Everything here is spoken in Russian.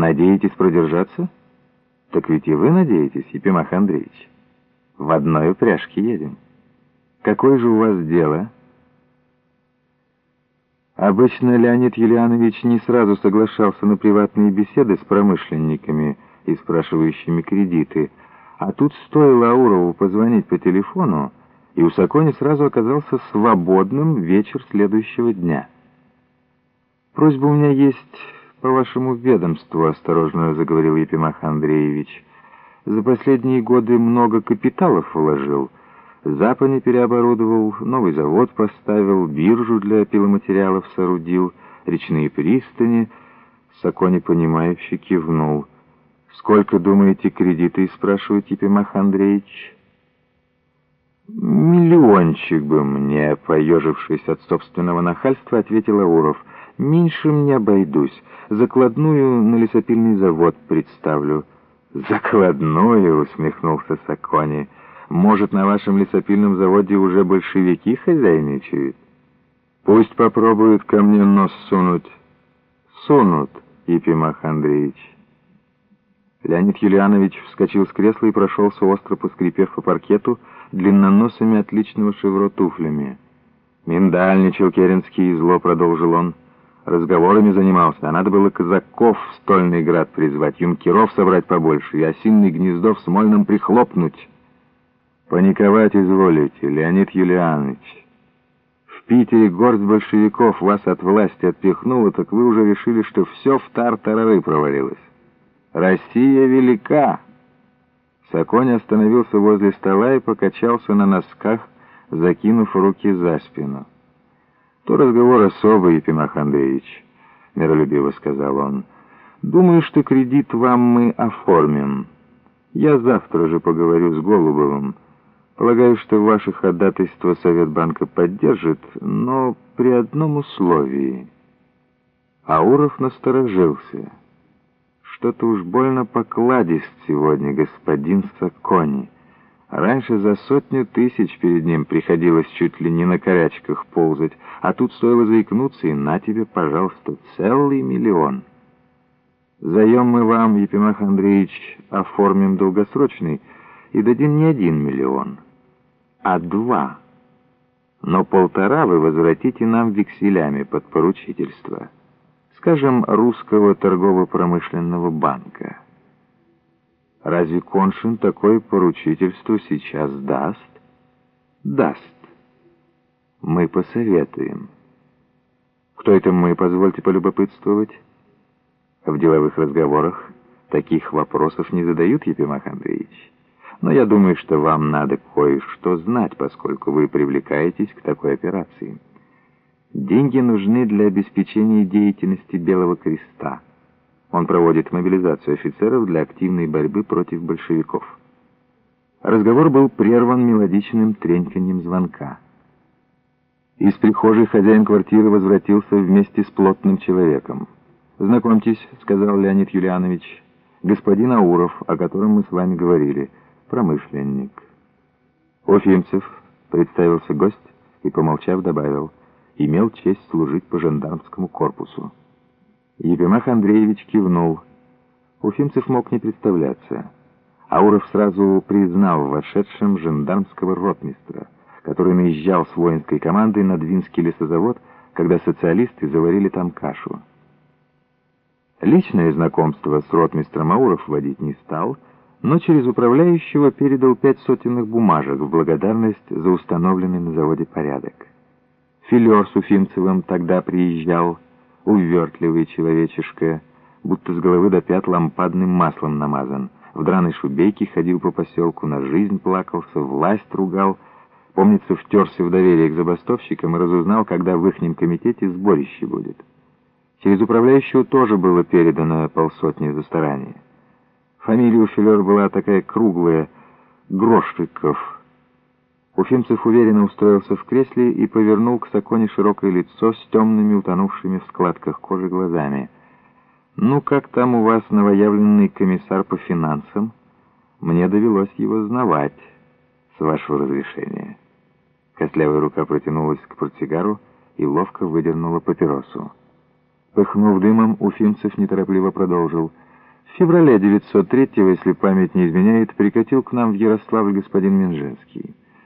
Надеетесь продержаться? Так ведь и вы надеетесь, Епимах Андреевич. В одной упряжке едем. Какое же у вас дело? Обычно Леонид Юлианович не сразу соглашался на приватные беседы с промышленниками и спрашивающими кредиты, а тут стоило Аурову позвонить по телефону, и Усакони сразу оказался свободным вечер следующего дня. «Просьба у меня есть по вашему ведомству», — осторожно заговорил Епимах Андреевич. «За последние годы много капиталов вложил». Запани переоборудовал, новый завод поставил, биржу для пиломатериалов соорудил, речные пристани. Сако непонимающе кивнул. «Сколько, думаете, кредиты?» — спрашивает Епимах Андреевич. «Миллиончик бы мне», — поежившись от собственного нахальства, ответил Ауров. «Меньшим не обойдусь. Закладную на лесопильный завод представлю». «Закладную?» — усмехнулся Сакони. Может, на вашем лесопильном заводе уже большевики хозяйничают? Пусть попробуют ко мне нос сунуть. Сунут, Епимах Андреевич. Леонид Юлианович вскочил с кресла и прошелся, остро поскрипев по паркету, длинноносыми отличного шевро туфлями. «Миндальничал Керенский, зло продолжил он. Разговорами занимался, а надо было казаков в Стольный град призвать, юнкеров собрать побольше и осинный гнездо в Смольном прихлопнуть». Паниковать изволите, Леонид Юлианович. В Питере горсть большевиков вас от власти отпихнула, так вы уже решили, что все в тар-тарары провалилось. Россия велика. Саконя остановился возле стола и покачался на носках, закинув руки за спину. «То разговор особый, Епимах Андреевич», — миролюбиво сказал он. «Думаю, что кредит вам мы оформим. Я завтра же поговорю с Голубовым». Полагаю, что ваше ходатайство Совет банка поддержит, но при одном условии. Ауров насторожился. Что-то уж больно покладист сегодня господин Сакони. Раньше за сотню тысяч перед ним приходилось чуть ли не на корячках ползать, а тут стоило заикнуться, и на тебе, пожалуйста, целый миллион. Заем мы вам, Епимах Андреевич, оформим долгосрочный и дадим не один миллион — а два. Но полтора вы возвратите нам векселями под поручительство. Скажем, русского торгово-промышленного банка. Разве Коншин такое поручительство сейчас даст? Даст. Мы посоветуем. Кто это мы, позвольте полюбопытствовать? В деловых разговорах таких вопросов не задают, Епимах Андреевич. Но я думаю, что вам надо кое-что знать, поскольку вы привлекаетесь к такой операции. Деньги нужны для обеспечения деятельности Белого Креста. Он проводит мобилизацию офицеров для активной борьбы против большевиков. Разговор был прерван мелодичным треньканьем звонка. Из прихожей хозяин квартиры возвратился вместе с плотным человеком. «Знакомьтесь», — сказал Леонид Юлианович, — «господин Ауров, о котором мы с вами говорили» промышленник. Уфимцев представился гость и, помолчав, добавил, имел честь служить по жандармскому корпусу. Епимах Андреевич кивнул. Уфимцев мог не представляться. Ауров сразу признал вошедшим жандармского ротмистра, который наезжал с воинской командой на Двинский лесозавод, когда социалисты заварили там кашу. Личное знакомство с ротмистром Ауров водить не стал — но через управляющего передал пять сотенных бумажек в благодарность за установленный на заводе порядок. Филер с Уфимцевым тогда приезжал, увертливый человечишка, будто с головы до пят лампадным маслом намазан. В драной шубейке ходил по поселку, на жизнь плакался, власть ругал. Помнится, втерся в доверие к забастовщикам и разузнал, когда в ихнем комитете сборище будет. Через управляющего тоже было передано полсотни за старание. Фамилия у Филера была такая круглая — Грошиков. Уфимцев уверенно устроился в кресле и повернул к Саконе широкое лицо с темными, утонувшими в складках кожи глазами. «Ну, как там у вас новоявленный комиссар по финансам? Мне довелось его знавать, с вашего разрешения». Костлявая рука протянулась к портсигару и ловко выдернула папиросу. Пыхнув дымом, Уфимцев неторопливо продолжил — В феврале 903-го, если память не изменяет, прикатил к нам в Ярославль господин Минжинский.